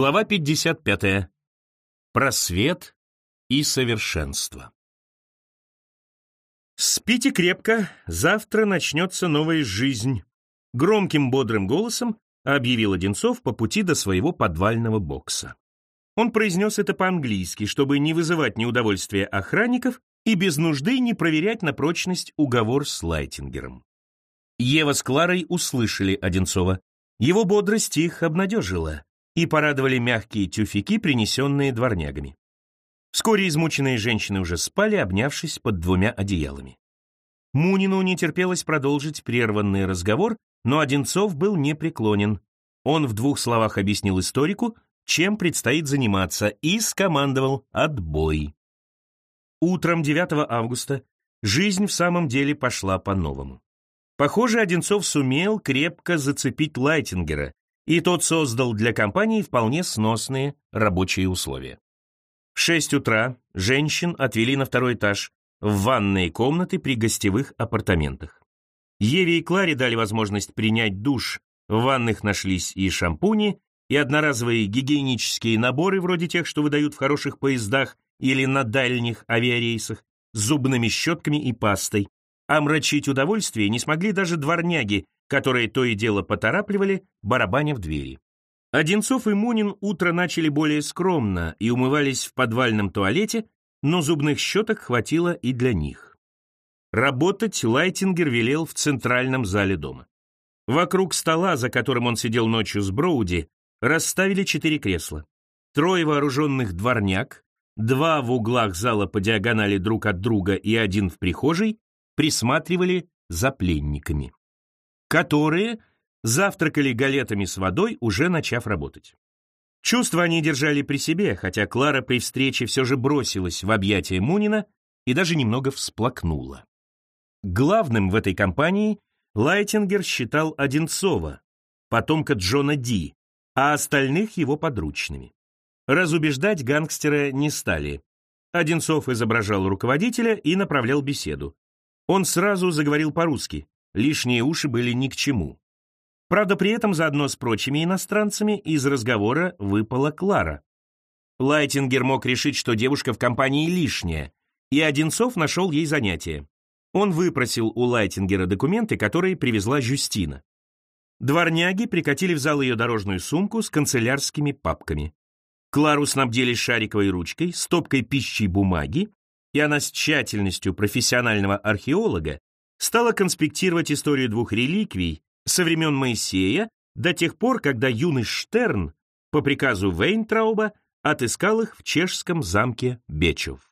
Глава 55. Просвет и совершенство. «Спите крепко, завтра начнется новая жизнь», — громким бодрым голосом объявил Одинцов по пути до своего подвального бокса. Он произнес это по-английски, чтобы не вызывать неудовольствия охранников и без нужды не проверять на прочность уговор с Лайтингером. Ева с Кларой услышали Одинцова. Его бодрость их обнадежила и порадовали мягкие тюфяки, принесенные дворнягами. Вскоре измученные женщины уже спали, обнявшись под двумя одеялами. Мунину не терпелось продолжить прерванный разговор, но Одинцов был непреклонен. Он в двух словах объяснил историку, чем предстоит заниматься, и скомандовал «отбой». Утром 9 августа жизнь в самом деле пошла по-новому. Похоже, Одинцов сумел крепко зацепить Лайтингера, и тот создал для компании вполне сносные рабочие условия. В 6 утра женщин отвели на второй этаж, в ванные комнаты при гостевых апартаментах. Еве и Кларе дали возможность принять душ, в ванных нашлись и шампуни, и одноразовые гигиенические наборы, вроде тех, что выдают в хороших поездах или на дальних авиарейсах, с зубными щетками и пастой. Омрачить удовольствие не смогли даже дворняги, которые то и дело поторапливали, барабаня в двери. Одинцов и Мунин утро начали более скромно и умывались в подвальном туалете, но зубных щеток хватило и для них. Работать Лайтингер велел в центральном зале дома. Вокруг стола, за которым он сидел ночью с Броуди, расставили четыре кресла. Трое вооруженных дворняк, два в углах зала по диагонали друг от друга и один в прихожей, присматривали за пленниками которые завтракали галетами с водой, уже начав работать. Чувства они держали при себе, хотя Клара при встрече все же бросилась в объятия Мунина и даже немного всплакнула. Главным в этой компании Лайтингер считал Одинцова, потомка Джона Ди, а остальных его подручными. Разубеждать гангстера не стали. Одинцов изображал руководителя и направлял беседу. Он сразу заговорил по-русски, лишние уши были ни к чему. Правда, при этом заодно с прочими иностранцами из разговора выпала Клара. Лайтингер мог решить, что девушка в компании лишняя, и Одинцов нашел ей занятие. Он выпросил у Лайтингера документы, которые привезла Жюстина. Дворняги прикатили в зал ее дорожную сумку с канцелярскими папками. Клару снабдили шариковой ручкой, стопкой пищей бумаги, и она с тщательностью профессионального археолога стала конспектировать историю двух реликвий со времен Моисея до тех пор, когда юный Штерн по приказу Вейнтрауба отыскал их в чешском замке Бечев.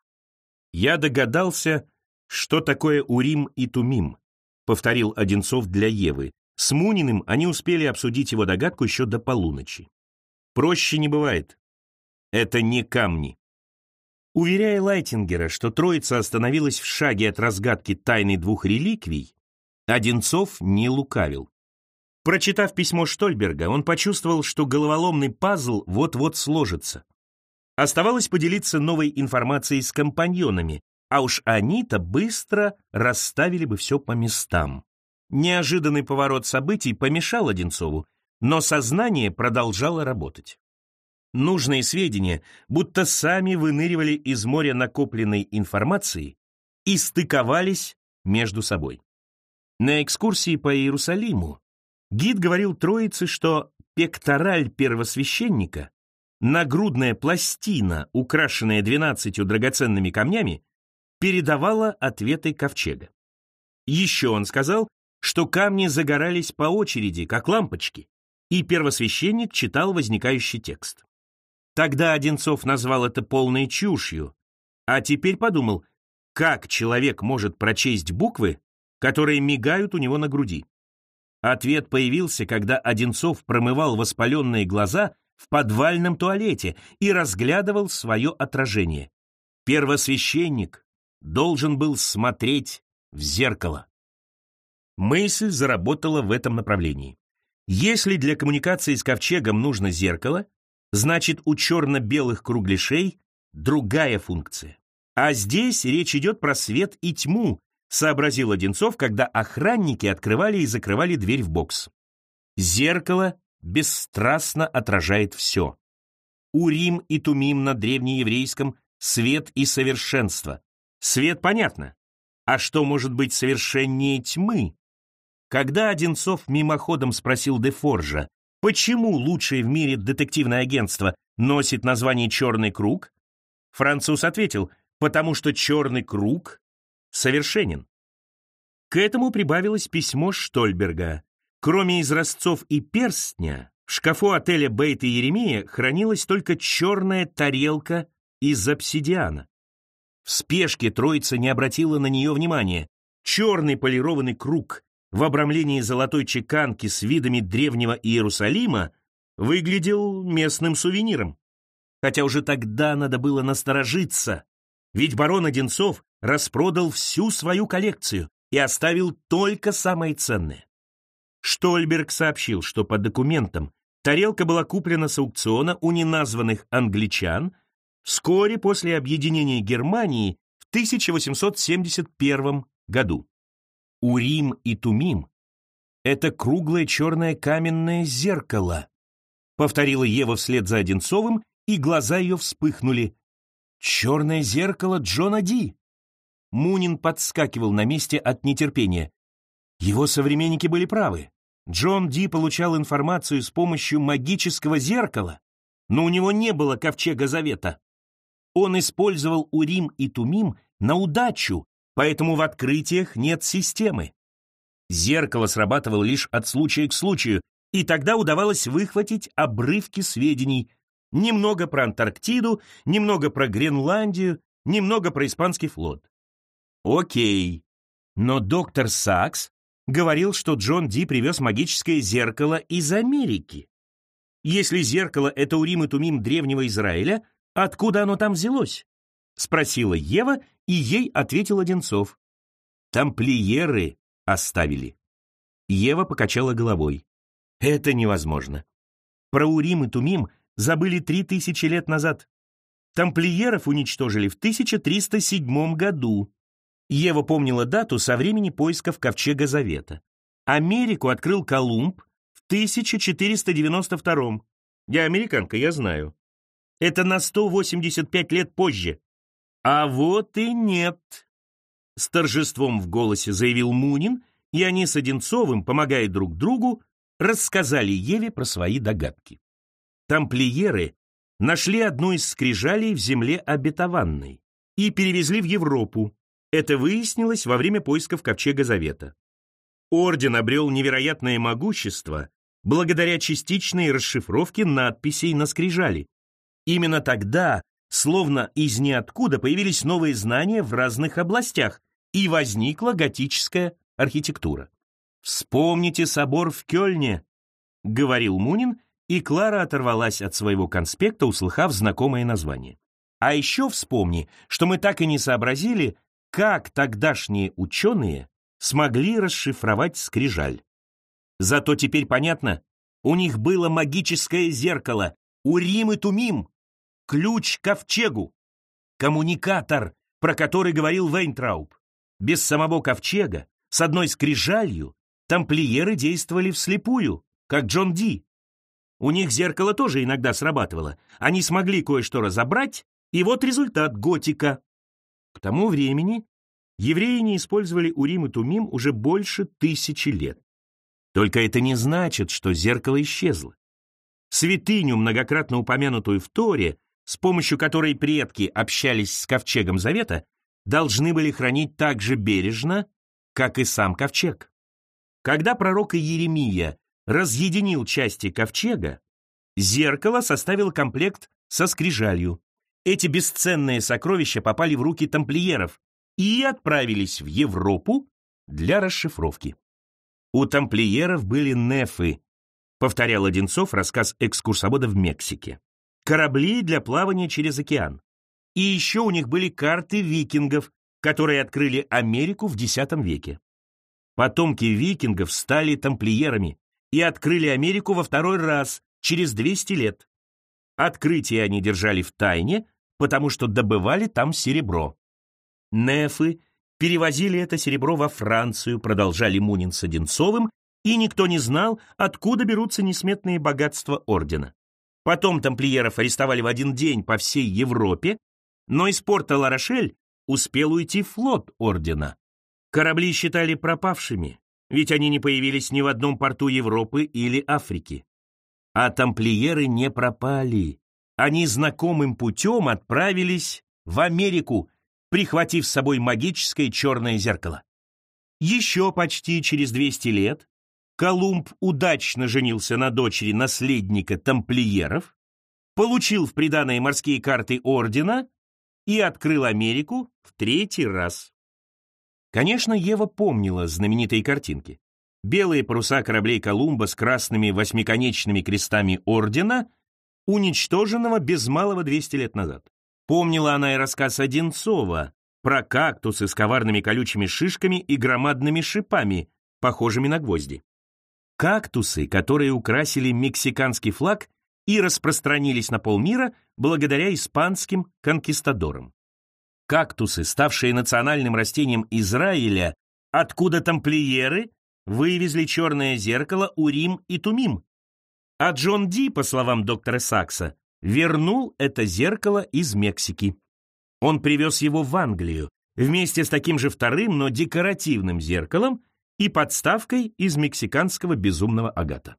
«Я догадался, что такое Урим и Тумим», повторил Одинцов для Евы. С Муниным они успели обсудить его догадку еще до полуночи. Проще не бывает. Это не камни. Уверяя Лайтингера, что троица остановилась в шаге от разгадки тайны двух реликвий, Одинцов не лукавил. Прочитав письмо Штольберга, он почувствовал, что головоломный пазл вот-вот сложится. Оставалось поделиться новой информацией с компаньонами, а уж они-то быстро расставили бы все по местам. Неожиданный поворот событий помешал Одинцову, но сознание продолжало работать. Нужные сведения будто сами выныривали из моря накопленной информации и стыковались между собой. На экскурсии по Иерусалиму гид говорил троице, что пектораль первосвященника, нагрудная пластина, украшенная двенадцатью драгоценными камнями, передавала ответы ковчега. Еще он сказал, что камни загорались по очереди, как лампочки, и первосвященник читал возникающий текст. Тогда Одинцов назвал это полной чушью, а теперь подумал, как человек может прочесть буквы, которые мигают у него на груди. Ответ появился, когда Одинцов промывал воспаленные глаза в подвальном туалете и разглядывал свое отражение. Первосвященник должен был смотреть в зеркало. Мысль заработала в этом направлении. Если для коммуникации с ковчегом нужно зеркало, значит у черно-белых кругляшей другая функция. А здесь речь идет про свет и тьму, сообразил Одинцов, когда охранники открывали и закрывали дверь в бокс. Зеркало бесстрастно отражает все. Урим и Тумим на древнееврейском «свет и совершенство». Свет понятно. А что может быть совершеннее тьмы? Когда Одинцов мимоходом спросил Дефоржа, почему лучшее в мире детективное агентство носит название «Черный круг», француз ответил, потому что «Черный круг» совершенен. К этому прибавилось письмо Штольберга. Кроме изразцов и перстня, в шкафу отеля Бейт и Еремия хранилась только черная тарелка из обсидиана. В спешке троица не обратила на нее внимания. Черный полированный круг в обрамлении золотой чеканки с видами древнего Иерусалима выглядел местным сувениром. Хотя уже тогда надо было насторожиться, ведь барон Одинцов распродал всю свою коллекцию и оставил только самое ценное. Штольберг сообщил, что по документам Тарелка была куплена с аукциона у неназванных англичан вскоре после объединения Германии в 1871 году. Урим и Тумим — это круглое черное каменное зеркало, повторила Ева вслед за Одинцовым, и глаза ее вспыхнули. Черное зеркало Джона Ди. Мунин подскакивал на месте от нетерпения. Его современники были правы. Джон Ди получал информацию с помощью магического зеркала, но у него не было ковчега завета. Он использовал Урим и Тумим на удачу, поэтому в открытиях нет системы. Зеркало срабатывало лишь от случая к случаю, и тогда удавалось выхватить обрывки сведений. Немного про Антарктиду, немного про Гренландию, немного про испанский флот. Окей, но доктор Сакс говорил, что Джон Ди привез магическое зеркало из Америки. Если зеркало — это Урим и Тумим древнего Израиля, откуда оно там взялось? Спросила Ева, и ей ответил Одинцов. Тамплиеры оставили. Ева покачала головой. Это невозможно. Про Урим и Тумим забыли три тысячи лет назад. Тамплиеров уничтожили в 1307 году. Ева помнила дату со времени поисков Ковчега Завета. Америку открыл Колумб в 1492 Я американка, я знаю. Это на 185 лет позже. А вот и нет. С торжеством в голосе заявил Мунин, и они с Одинцовым, помогая друг другу, рассказали Еве про свои догадки. Тамплиеры нашли одну из скрижалей в земле обетованной и перевезли в Европу, это выяснилось во время поисков Ковчега Завета. Орден обрел невероятное могущество благодаря частичной расшифровке надписей на скрижали. Именно тогда, словно из ниоткуда, появились новые знания в разных областях, и возникла готическая архитектура. «Вспомните собор в Кёльне», — говорил Мунин, и Клара оторвалась от своего конспекта, услыхав знакомое название. «А еще вспомни, что мы так и не сообразили, как тогдашние ученые смогли расшифровать скрижаль. Зато теперь понятно, у них было магическое зеркало, Урим и Тумим, ключ к ковчегу, коммуникатор, про который говорил Вейнтрауб. Без самого ковчега, с одной скрижалью, тамплиеры действовали вслепую, как Джон Ди. У них зеркало тоже иногда срабатывало. Они смогли кое-что разобрать, и вот результат готика. К тому времени евреи не использовали Урим и Тумим уже больше тысячи лет. Только это не значит, что зеркало исчезло. Святыню, многократно упомянутую в Торе, с помощью которой предки общались с ковчегом Завета, должны были хранить так же бережно, как и сам ковчег. Когда пророк Иеремия разъединил части ковчега, зеркало составило комплект со скрижалью. Эти бесценные сокровища попали в руки тамплиеров и отправились в Европу для расшифровки. У тамплиеров были нефы, повторял Одинцов рассказ экскурсовода в Мексике. Корабли для плавания через океан. И еще у них были карты викингов, которые открыли Америку в X веке. Потомки викингов стали тамплиерами и открыли Америку во второй раз, через 200 лет. Открытие они держали в тайне, потому что добывали там серебро. Нефы перевозили это серебро во Францию, продолжали Мунин с Одинцовым, и никто не знал, откуда берутся несметные богатства ордена. Потом тамплиеров арестовали в один день по всей Европе, но из порта Ларошель успел уйти флот ордена. Корабли считали пропавшими, ведь они не появились ни в одном порту Европы или Африки. А тамплиеры не пропали. Они знакомым путем отправились в Америку, прихватив с собой магическое черное зеркало. Еще почти через 200 лет Колумб удачно женился на дочери наследника тамплиеров, получил в приданые морские карты ордена и открыл Америку в третий раз. Конечно, Ева помнила знаменитые картинки. Белые паруса кораблей Колумба с красными восьмиконечными крестами ордена, уничтоженного без малого 200 лет назад. Помнила она и рассказ Одинцова про кактусы с коварными колючими шишками и громадными шипами, похожими на гвозди. Кактусы, которые украсили мексиканский флаг и распространились на полмира благодаря испанским конкистадорам. Кактусы, ставшие национальным растением Израиля, откуда тамплиеры вывезли черное зеркало Урим и Тумим. А Джон Ди, по словам доктора Сакса, вернул это зеркало из Мексики. Он привез его в Англию вместе с таким же вторым, но декоративным зеркалом и подставкой из мексиканского безумного агата.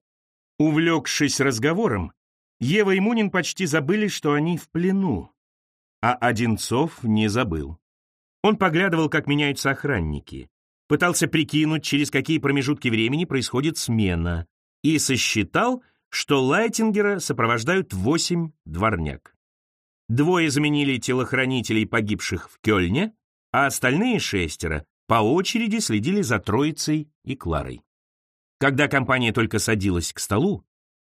Увлекшись разговором, Ева и Мунин почти забыли, что они в плену. А Одинцов не забыл. Он поглядывал, как меняются охранники, пытался прикинуть, через какие промежутки времени происходит смена, и сосчитал, что Лайтингера сопровождают восемь дворняк. Двое заменили телохранителей погибших в Кёльне, а остальные шестеро по очереди следили за Троицей и Кларой. Когда компания только садилась к столу,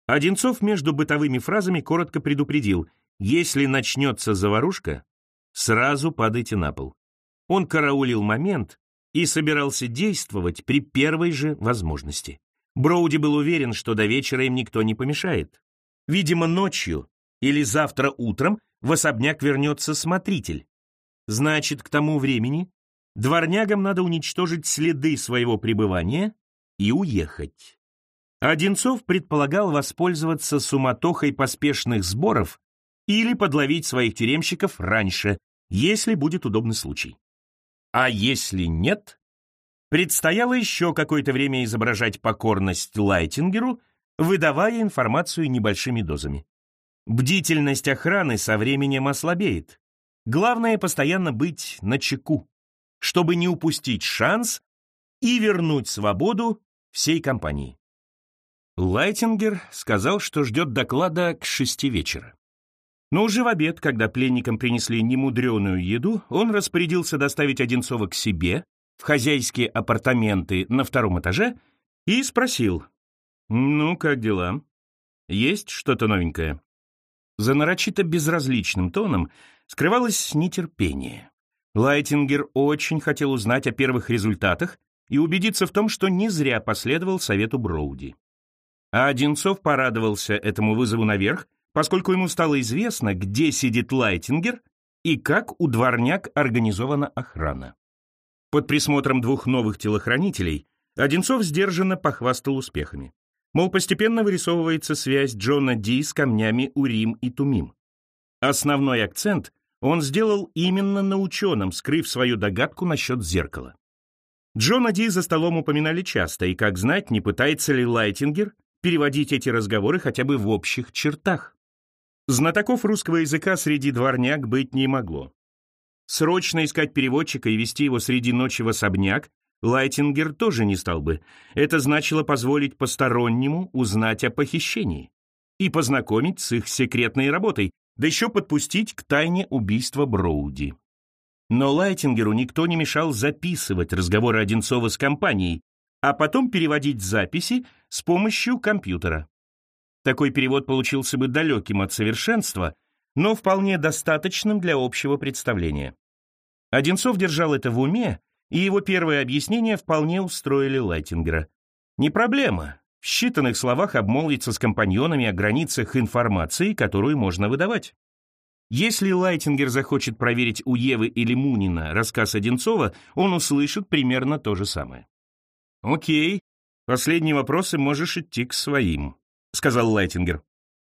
Одинцов между бытовыми фразами коротко предупредил, если начнется заварушка, сразу падайте на пол. Он караулил момент и собирался действовать при первой же возможности. Броуди был уверен, что до вечера им никто не помешает. Видимо, ночью или завтра утром в особняк вернется смотритель. Значит, к тому времени дворнягам надо уничтожить следы своего пребывания и уехать. Одинцов предполагал воспользоваться суматохой поспешных сборов или подловить своих тюремщиков раньше, если будет удобный случай. А если нет, предстояло еще какое-то время изображать покорность Лайтингеру, выдавая информацию небольшими дозами. Бдительность охраны со временем ослабеет. Главное постоянно быть на чеку, чтобы не упустить шанс и вернуть свободу всей компании. Лайтингер сказал, что ждет доклада к шести вечера. Но уже в обед, когда пленникам принесли немудреную еду, он распорядился доставить Одинцова к себе, в хозяйские апартаменты на втором этаже, и спросил, «Ну, как дела? Есть что-то новенькое?» За нарочито безразличным тоном скрывалось нетерпение. Лайтингер очень хотел узнать о первых результатах и убедиться в том, что не зря последовал совету Броуди. А Одинцов порадовался этому вызову наверх, поскольку ему стало известно, где сидит Лайтингер и как у дворняк организована охрана. Под присмотром двух новых телохранителей Одинцов сдержанно похвастал успехами. Мол, постепенно вырисовывается связь Джона Ди с камнями Урим и Тумим. Основной акцент он сделал именно на ученом, скрыв свою догадку насчет зеркала. Джона Ди за столом упоминали часто, и, как знать, не пытается ли Лайтингер переводить эти разговоры хотя бы в общих чертах. Знатоков русского языка среди дворняк быть не могло. Срочно искать переводчика и вести его среди ночи в особняк Лайтингер тоже не стал бы. Это значило позволить постороннему узнать о похищении и познакомить с их секретной работой, да еще подпустить к тайне убийства Броуди. Но Лайтингеру никто не мешал записывать разговоры Одинцова с компанией, а потом переводить записи с помощью компьютера. Такой перевод получился бы далеким от совершенства, но вполне достаточным для общего представления. Одинцов держал это в уме, и его первые объяснения вполне устроили Лайтингера. Не проблема, в считанных словах обмолвиться с компаньонами о границах информации, которую можно выдавать. Если Лайтингер захочет проверить у Евы или Мунина рассказ Одинцова, он услышит примерно то же самое. «Окей, последние вопросы можешь идти к своим», — сказал Лайтингер.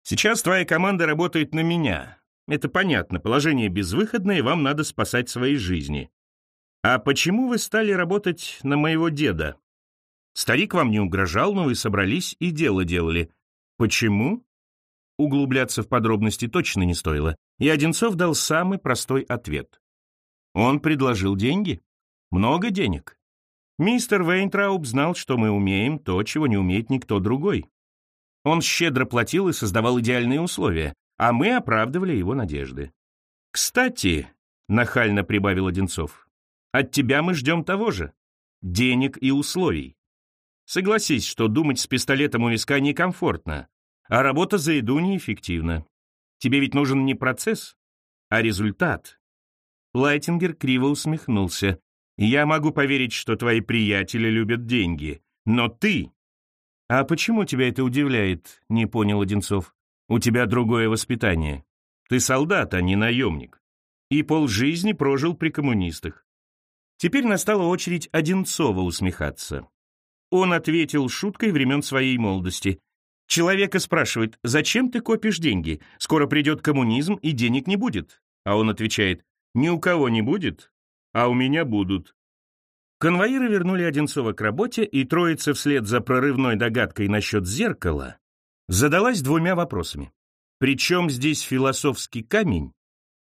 Сейчас твоя команда работает на меня. Это понятно, положение безвыходное, вам надо спасать свои жизни. А почему вы стали работать на моего деда? Старик вам не угрожал, но вы собрались и дело делали. Почему? Углубляться в подробности точно не стоило, и Одинцов дал самый простой ответ. Он предложил деньги. Много денег. Мистер Вейнтрауб знал, что мы умеем то, чего не умеет никто другой. Он щедро платил и создавал идеальные условия, а мы оправдывали его надежды. «Кстати», — нахально прибавил Одинцов, — «от тебя мы ждем того же — денег и условий. Согласись, что думать с пистолетом у виска некомфортно, а работа за еду неэффективна. Тебе ведь нужен не процесс, а результат». Лайтингер криво усмехнулся. Я могу поверить, что твои приятели любят деньги, но ты... А почему тебя это удивляет, не понял Одинцов. У тебя другое воспитание. Ты солдат, а не наемник. И полжизни прожил при коммунистах. Теперь настала очередь Одинцова усмехаться. Он ответил шуткой времен своей молодости. Человека спрашивает, зачем ты копишь деньги? Скоро придет коммунизм, и денег не будет. А он отвечает, ни у кого не будет, а у меня будут. Конвоиры вернули Одинцова к работе, и троица вслед за прорывной догадкой насчет зеркала задалась двумя вопросами. Причем здесь философский камень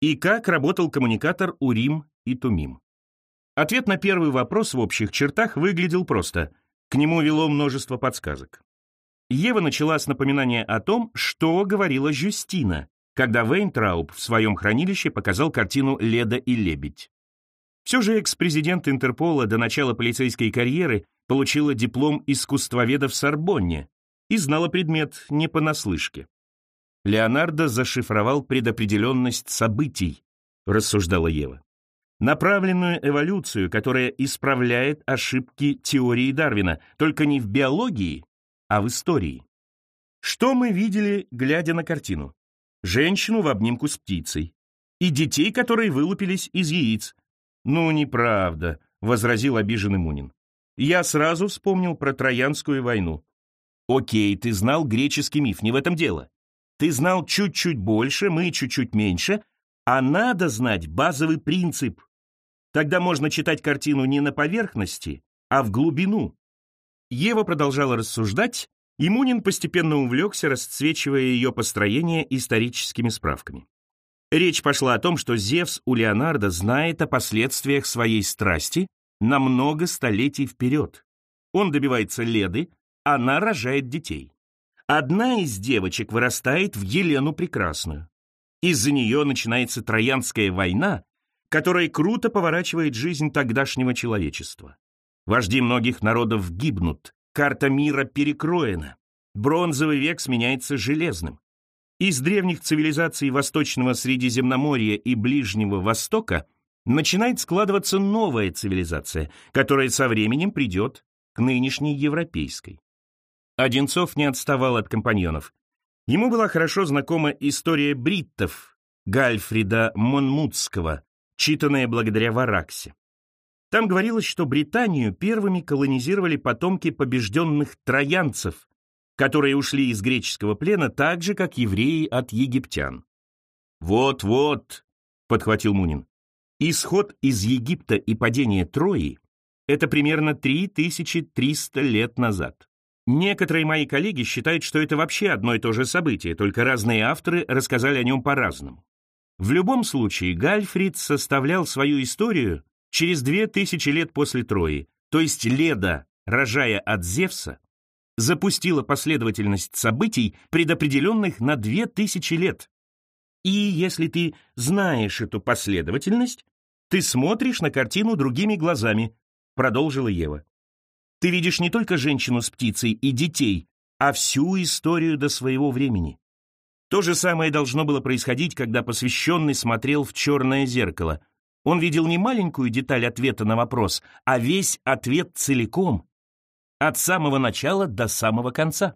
и как работал коммуникатор Урим и Тумим? Ответ на первый вопрос в общих чертах выглядел просто. К нему вело множество подсказок. Ева начала с напоминания о том, что говорила Жюстина, когда Вейнтрауб в своем хранилище показал картину «Леда и лебедь». Все же экс-президент Интерпола до начала полицейской карьеры получила диплом искусствоведа в Сорбонне и знала предмет не понаслышке. Леонардо зашифровал предопределенность событий, рассуждала Ева. Направленную эволюцию, которая исправляет ошибки теории Дарвина, только не в биологии, а в истории. Что мы видели, глядя на картину? женщину в обнимку с птицей и детей, которые вылупились из яиц. «Ну, неправда», — возразил обиженный Мунин. «Я сразу вспомнил про Троянскую войну». «Окей, ты знал греческий миф, не в этом дело. Ты знал чуть-чуть больше, мы чуть-чуть меньше, а надо знать базовый принцип. Тогда можно читать картину не на поверхности, а в глубину». Ева продолжала рассуждать, и Мунин постепенно увлекся, расцвечивая ее построение историческими справками. Речь пошла о том, что Зевс у Леонардо знает о последствиях своей страсти на много столетий вперед. Он добивается Леды, она рожает детей. Одна из девочек вырастает в Елену Прекрасную. Из-за нее начинается Троянская война, которая круто поворачивает жизнь тогдашнего человечества. Вожди многих народов гибнут, Карта мира перекроена. Бронзовый век сменяется железным. Из древних цивилизаций Восточного Средиземноморья и Ближнего Востока начинает складываться новая цивилизация, которая со временем придет к нынешней европейской. Одинцов не отставал от компаньонов. Ему была хорошо знакома история бриттов Гальфрида Монмутского, читанная благодаря Вараксе. Там говорилось, что Британию первыми колонизировали потомки побежденных троянцев, которые ушли из греческого плена так же, как евреи от египтян. «Вот-вот», — подхватил Мунин, — «исход из Египта и падение Трои — это примерно 3300 лет назад. Некоторые мои коллеги считают, что это вообще одно и то же событие, только разные авторы рассказали о нем по-разному. В любом случае, Гальфрид составлял свою историю через две тысячи лет после Трои, то есть Леда, рожая от Зевса, запустила последовательность событий, предопределенных на две тысячи лет. И если ты знаешь эту последовательность, ты смотришь на картину другими глазами, продолжила Ева. Ты видишь не только женщину с птицей и детей, а всю историю до своего времени. То же самое должно было происходить, когда посвященный смотрел в черное зеркало — он видел не маленькую деталь ответа на вопрос, а весь ответ целиком, от самого начала до самого конца.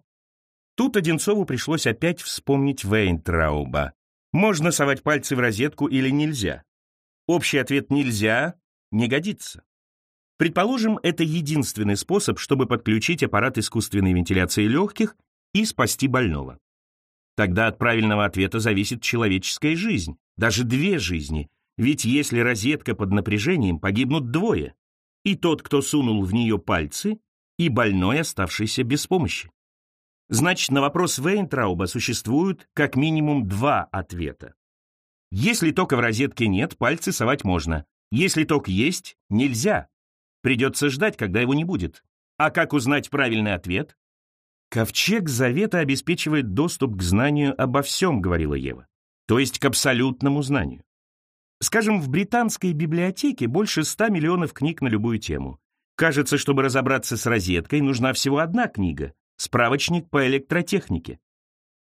Тут Одинцову пришлось опять вспомнить Вейнтрауба. Можно совать пальцы в розетку или нельзя? Общий ответ «нельзя» не годится. Предположим, это единственный способ, чтобы подключить аппарат искусственной вентиляции легких и спасти больного. Тогда от правильного ответа зависит человеческая жизнь, даже две жизни. Ведь если розетка под напряжением, погибнут двое. И тот, кто сунул в нее пальцы, и больной, оставшийся без помощи. Значит, на вопрос Вейнтрауба существуют как минимум два ответа. Если тока в розетке нет, пальцы совать можно. Если ток есть, нельзя. Придется ждать, когда его не будет. А как узнать правильный ответ? «Ковчег Завета обеспечивает доступ к знанию обо всем», — говорила Ева. То есть к абсолютному знанию. Скажем, в британской библиотеке больше ста миллионов книг на любую тему. Кажется, чтобы разобраться с розеткой, нужна всего одна книга — справочник по электротехнике.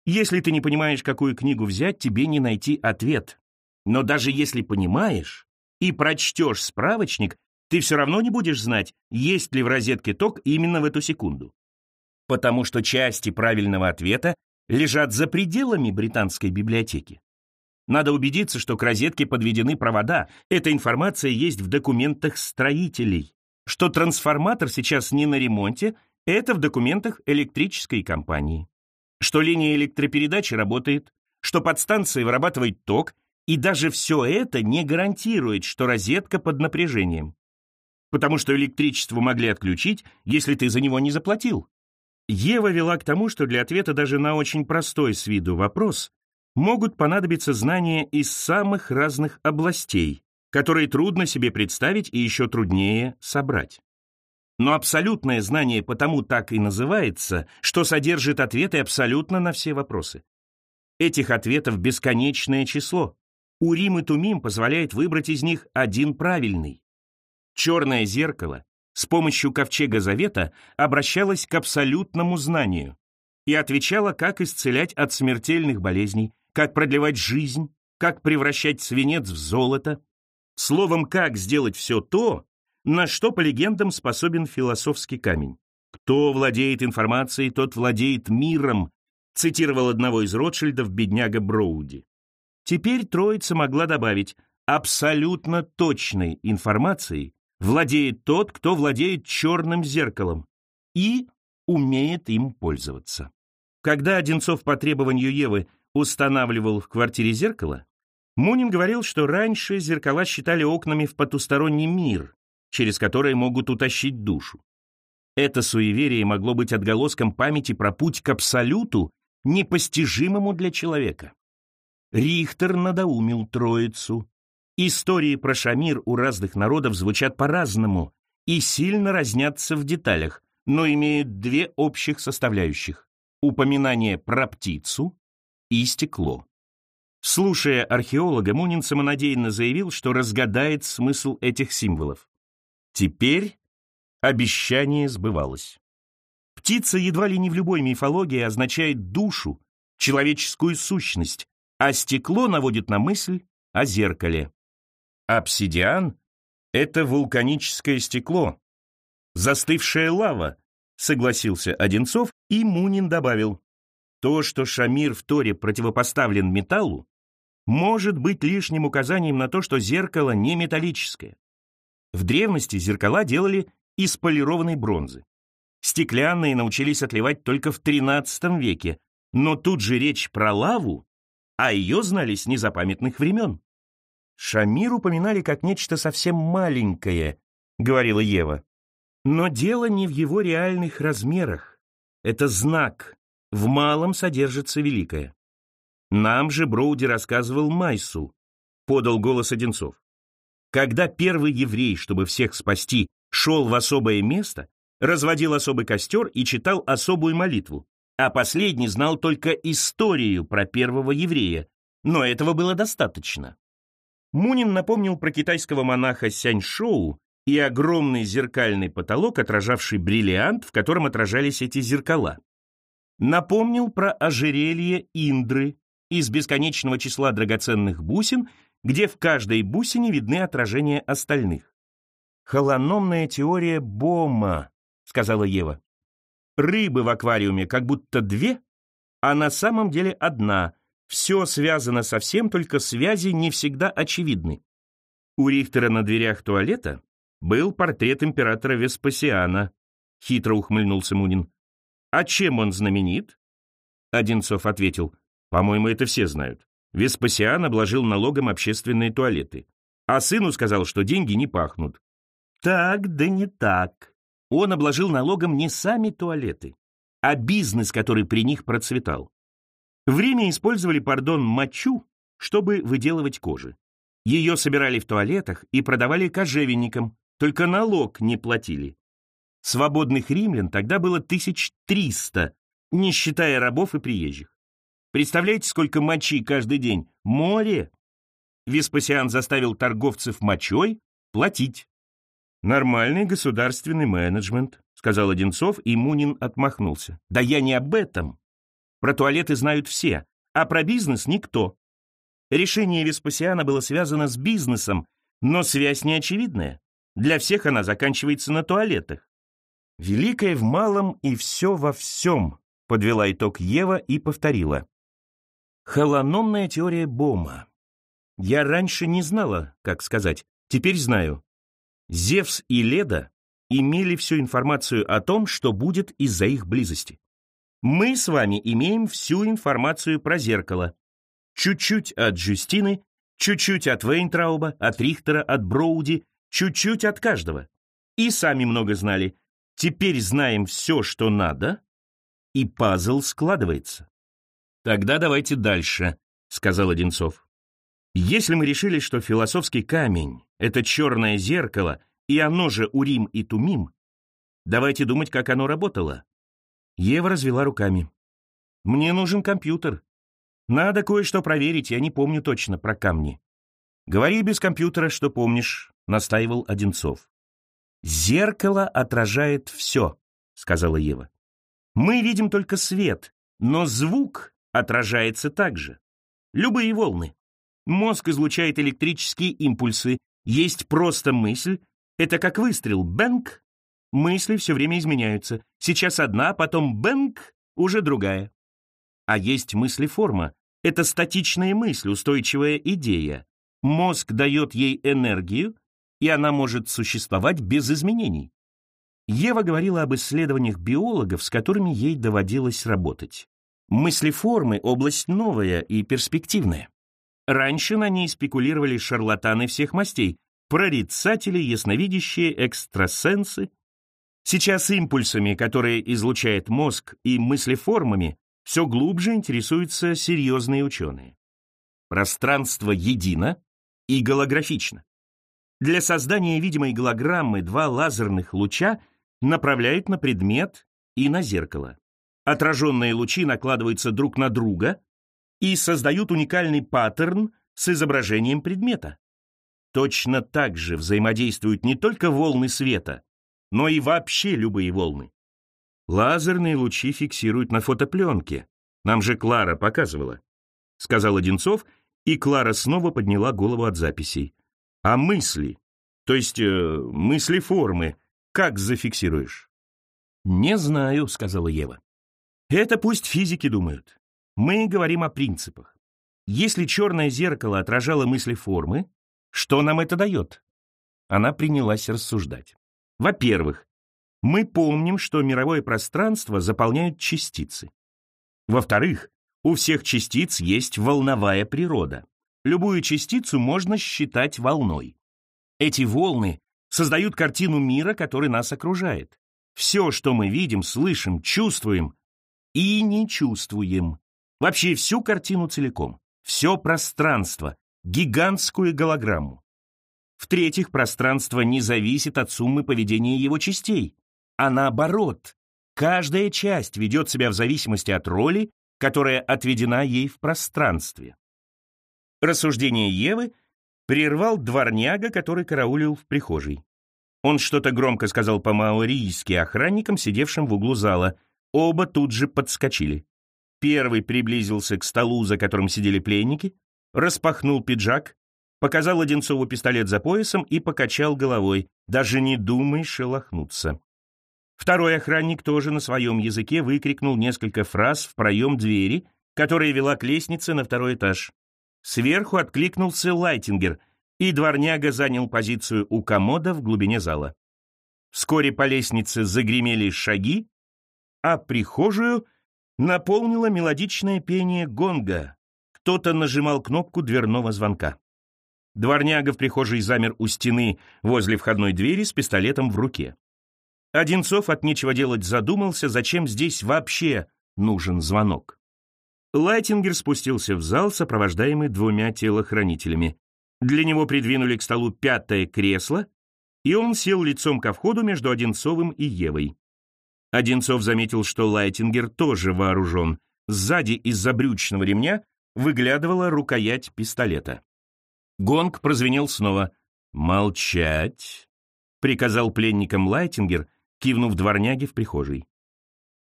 Если ты не понимаешь, какую книгу взять, тебе не найти ответ. Но даже если понимаешь и прочтешь справочник, ты все равно не будешь знать, есть ли в розетке ток именно в эту секунду потому что части правильного ответа лежат за пределами британской библиотеки. Надо убедиться, что к розетке подведены провода. Эта информация есть в документах строителей. Что трансформатор сейчас не на ремонте, это в документах электрической компании. Что линия электропередачи работает, что подстанция вырабатывает ток, и даже все это не гарантирует, что розетка под напряжением. Потому что электричество могли отключить, если ты за него не заплатил. Ева вела к тому, что для ответа даже на очень простой с виду вопрос могут понадобиться знания из самых разных областей, которые трудно себе представить и еще труднее собрать. Но абсолютное знание потому так и называется, что содержит ответы абсолютно на все вопросы. Этих ответов бесконечное число. Урим и Тумим позволяет выбрать из них один правильный. Черное зеркало с помощью ковчега завета обращалась к абсолютному знанию и отвечала, как исцелять от смертельных болезней, как продлевать жизнь, как превращать свинец в золото. Словом, как сделать все то, на что, по легендам, способен философский камень. «Кто владеет информацией, тот владеет миром», цитировал одного из Ротшильдов бедняга Броуди. Теперь троица могла добавить абсолютно точной информацией, владеет тот, кто владеет черным зеркалом и умеет им пользоваться. Когда Одинцов по требованию Евы устанавливал в квартире зеркало, Мунин говорил, что раньше зеркала считали окнами в потусторонний мир, через которые могут утащить душу. Это суеверие могло быть отголоском памяти про путь к абсолюту, непостижимому для человека. Рихтер надоумил троицу, Истории про Шамир у разных народов звучат по-разному и сильно разнятся в деталях, но имеют две общих составляющих – упоминание про птицу и стекло. Слушая археолога, Мунин самонадеянно заявил, что разгадает смысл этих символов. Теперь обещание сбывалось. Птица едва ли не в любой мифологии означает душу, человеческую сущность, а стекло наводит на мысль о зеркале. Обсидиан — это вулканическое стекло. Застывшая лава, согласился Одинцов, и Мунин добавил. То, что Шамир в Торе противопоставлен металлу, может быть лишним указанием на то, что зеркало не металлическое. В древности зеркала делали из полированной бронзы. Стеклянные научились отливать только в XIII веке, но тут же речь про лаву, а ее знали с незапамятных времен. Шамир упоминали как нечто совсем маленькое, говорила Ева. Но дело не в его реальных размерах. Это знак. В малом содержится великое. Нам же Броуди рассказывал Майсу, подал голос Одинцов. Когда первый еврей, чтобы всех спасти, шел в особое место, разводил особый костер и читал особую молитву, а последний знал только историю про первого еврея, но этого было достаточно. Мунин напомнил про китайского монаха Сяньшоу и огромный зеркальный потолок, отражавший бриллиант, в котором отражались эти зеркала. Напомнил про ожерелье Индры из бесконечного числа драгоценных бусин, где в каждой бусине видны отражения остальных. «Холономная теория Бома», — сказала Ева. «Рыбы в аквариуме как будто две, а на самом деле одна, все связано со всем, только связи не всегда очевидны. У Рихтера на дверях туалета был портрет императора Веспасиана, хитро ухмыльнулся Мунин. А чем он знаменит? Одинцов ответил. По-моему, это все знают. Веспасиан обложил налогом общественные туалеты. А сыну сказал, что деньги не пахнут. Так, да не так. Он обложил налогом не сами туалеты, а бизнес, который при них процветал. В Риме использовали, пардон, мочу, чтобы выделывать кожи. Ее собирали в туалетах и продавали кожевенникам, только налог не платили. Свободных римлян тогда было 1300, не считая рабов и приезжих. Представляете, сколько мочи каждый день? Море! Веспасиан заставил торговцев мочой платить. «Нормальный государственный менеджмент», — сказал Одинцов, и Мунин отмахнулся. «Да я не об этом. Про туалеты знают все, а про бизнес никто. Решение Веспасиана было связано с бизнесом, но связь не очевидная. Для всех она заканчивается на туалетах. «Великое в малом и все во всем», — подвела итог Ева и повторила. Холономная теория Бома. Я раньше не знала, как сказать, теперь знаю. Зевс и Леда имели всю информацию о том, что будет из-за их близости. Мы с вами имеем всю информацию про зеркало. Чуть-чуть от Джустины, чуть-чуть от Вейнтрауба, от Рихтера, от Броуди, чуть-чуть от каждого. И сами много знали. Теперь знаем все, что надо, и пазл складывается. «Тогда давайте дальше», — сказал Одинцов. «Если мы решили, что философский камень — это черное зеркало, и оно же Урим и Тумим, давайте думать, как оно работало. Ева развела руками. «Мне нужен компьютер. Надо кое-что проверить, я не помню точно про камни». «Говори без компьютера, что помнишь», — настаивал Одинцов. «Зеркало отражает все», — сказала Ева. «Мы видим только свет, но звук отражается также. Любые волны. Мозг излучает электрические импульсы, есть просто мысль, это как выстрел, бэнк, Мысли все время изменяются. Сейчас одна, потом бэнк, уже другая. А есть мысли-форма. Это статичная мысль, устойчивая идея. Мозг дает ей энергию, и она может существовать без изменений. Ева говорила об исследованиях биологов, с которыми ей доводилось работать. Мыслеформы — область новая и перспективная. Раньше на ней спекулировали шарлатаны всех мастей, прорицатели, ясновидящие, экстрасенсы, Сейчас импульсами, которые излучает мозг, и мыслеформами все глубже интересуются серьезные ученые. Пространство едино и голографично. Для создания видимой голограммы два лазерных луча направляют на предмет и на зеркало. Отраженные лучи накладываются друг на друга и создают уникальный паттерн с изображением предмета. Точно так же взаимодействуют не только волны света, но и вообще любые волны. Лазерные лучи фиксируют на фотопленке. Нам же Клара показывала, сказал Одинцов, и Клара снова подняла голову от записей. А мысли, то есть э, мысли формы, как зафиксируешь? Не знаю, сказала Ева. Это пусть физики думают. Мы говорим о принципах. Если черное зеркало отражало мысли формы, что нам это дает? Она принялась рассуждать. Во-первых, мы помним, что мировое пространство заполняют частицы. Во-вторых, у всех частиц есть волновая природа. Любую частицу можно считать волной. Эти волны создают картину мира, который нас окружает. Все, что мы видим, слышим, чувствуем и не чувствуем. Вообще всю картину целиком. Все пространство, гигантскую голограмму. В-третьих, пространство не зависит от суммы поведения его частей, а наоборот, каждая часть ведет себя в зависимости от роли, которая отведена ей в пространстве. Рассуждение Евы прервал дворняга, который караулил в прихожей. Он что-то громко сказал по-маорийски охранникам, сидевшим в углу зала. Оба тут же подскочили. Первый приблизился к столу, за которым сидели пленники, распахнул пиджак, Показал Одинцову пистолет за поясом и покачал головой, даже не думай шелохнуться. Второй охранник тоже на своем языке выкрикнул несколько фраз в проем двери, которая вела к лестнице на второй этаж. Сверху откликнулся Лайтингер, и дворняга занял позицию у комода в глубине зала. Вскоре по лестнице загремели шаги, а прихожую наполнило мелодичное пение гонга. Кто-то нажимал кнопку дверного звонка. Дворняга в прихожей замер у стены возле входной двери с пистолетом в руке. Одинцов от нечего делать задумался, зачем здесь вообще нужен звонок. Лайтингер спустился в зал, сопровождаемый двумя телохранителями. Для него придвинули к столу пятое кресло, и он сел лицом ко входу между Одинцовым и Евой. Одинцов заметил, что Лайтингер тоже вооружен. Сзади из-за брючного ремня выглядывала рукоять пистолета. Гонг прозвенел снова. «Молчать!» — приказал пленникам Лайтингер, кивнув дворняге в прихожей.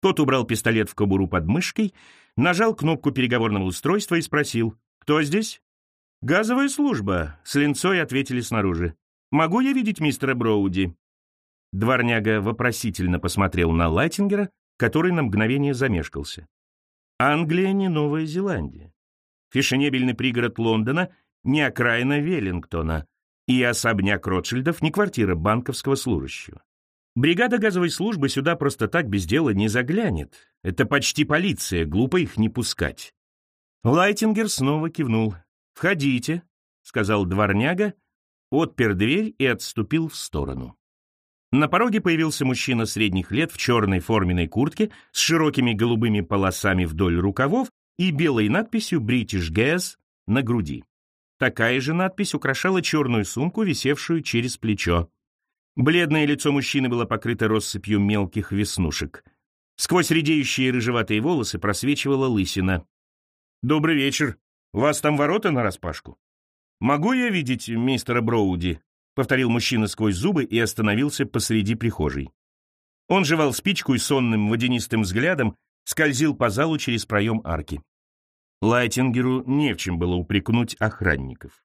Тот убрал пистолет в кобуру под мышкой, нажал кнопку переговорного устройства и спросил, «Кто здесь?» «Газовая служба», — с линцой ответили снаружи. «Могу я видеть мистера Броуди?» Дворняга вопросительно посмотрел на Лайтингера, который на мгновение замешкался. Англия не Новая Зеландия. Фешенебельный пригород Лондона не окраина Веллингтона, и особняк Ротшильдов не квартира банковского служащего. Бригада газовой службы сюда просто так без дела не заглянет. Это почти полиция, глупо их не пускать. Лайтингер снова кивнул. «Входите», — сказал дворняга, отпер дверь и отступил в сторону. На пороге появился мужчина средних лет в черной форменной куртке с широкими голубыми полосами вдоль рукавов и белой надписью «British Gas» на груди. Такая же надпись украшала черную сумку, висевшую через плечо. Бледное лицо мужчины было покрыто россыпью мелких веснушек. Сквозь редеющие рыжеватые волосы просвечивала лысина. «Добрый вечер. У вас там ворота нараспашку?» «Могу я видеть мистера Броуди?» — повторил мужчина сквозь зубы и остановился посреди прихожей. Он жевал спичку и сонным водянистым взглядом скользил по залу через проем арки. Лайтингеру не в чем было упрекнуть охранников.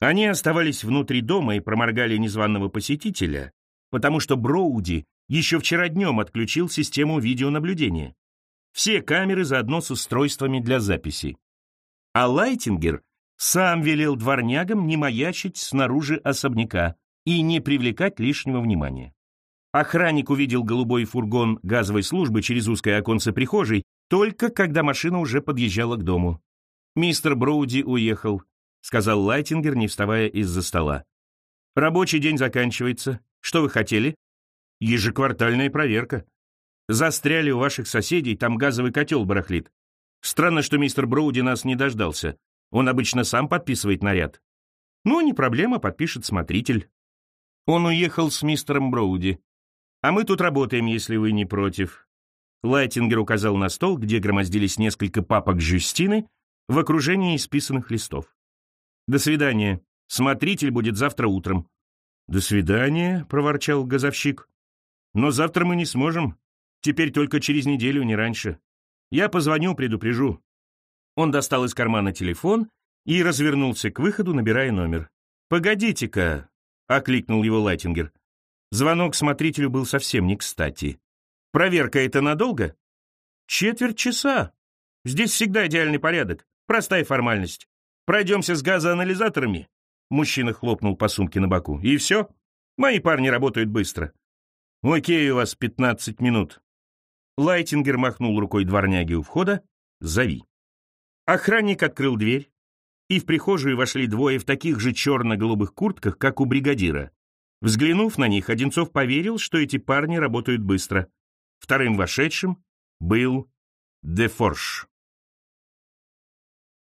Они оставались внутри дома и проморгали незваного посетителя, потому что Броуди еще вчера днем отключил систему видеонаблюдения. Все камеры заодно с устройствами для записи. А Лайтингер сам велел дворнягам не маячить снаружи особняка и не привлекать лишнего внимания. Охранник увидел голубой фургон газовой службы через узкое оконце прихожей только когда машина уже подъезжала к дому. «Мистер Броуди уехал», — сказал Лайтингер, не вставая из-за стола. «Рабочий день заканчивается. Что вы хотели?» «Ежеквартальная проверка. Застряли у ваших соседей, там газовый котел барахлит. Странно, что мистер Броуди нас не дождался. Он обычно сам подписывает наряд». «Ну, не проблема, подпишет смотритель». Он уехал с мистером Броуди. «А мы тут работаем, если вы не против». Лайтингер указал на стол, где громоздились несколько папок Жюстины в окружении исписанных листов. «До свидания. Смотритель будет завтра утром». «До свидания», — проворчал газовщик. «Но завтра мы не сможем. Теперь только через неделю, не раньше. Я позвоню, предупрежу». Он достал из кармана телефон и развернулся к выходу, набирая номер. «Погодите-ка», — окликнул его Лайтингер. Звонок смотрителю был совсем не кстати. «Проверка это надолго?» «Четверть часа. Здесь всегда идеальный порядок. Простая формальность. Пройдемся с газоанализаторами». Мужчина хлопнул по сумке на боку. «И все? Мои парни работают быстро». «Окей, у вас пятнадцать минут». Лайтингер махнул рукой дворняги у входа. «Зови». Охранник открыл дверь, и в прихожую вошли двое в таких же черно-голубых куртках, как у бригадира. Взглянув на них, Одинцов поверил, что эти парни работают быстро. Вторым вошедшим был Дефорж.